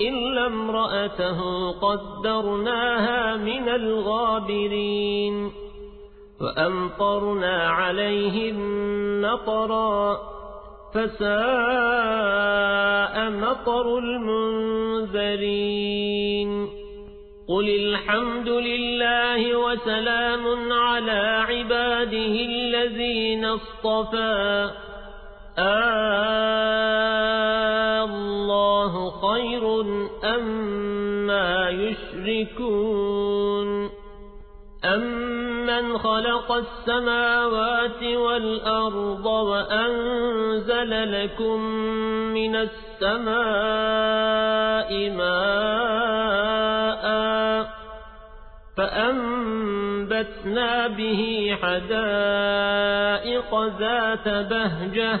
إلا امرأته قدرناها من الغابرين وأمطرنا عليهم نطرا فساء مطر المنذرين قل الحمد لله وسلام على عباده الذين اصطفى آه خير أما يشركون أمن خلق السماوات والأرض وأنزل لكم من السماء ماء فأنبتنا به حدائق ذات بهجة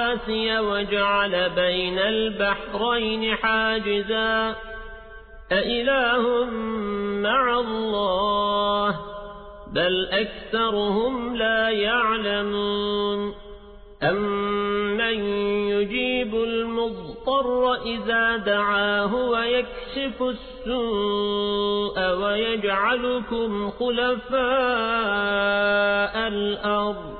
رواسي وجعل بين البحرين حاجزا. أإله مع الله بل أكثرهم لا يعلمون. أمن يجيب المضطر إذا دعاه ويكشف السوء ويجعلكم خلفاء الأرض؟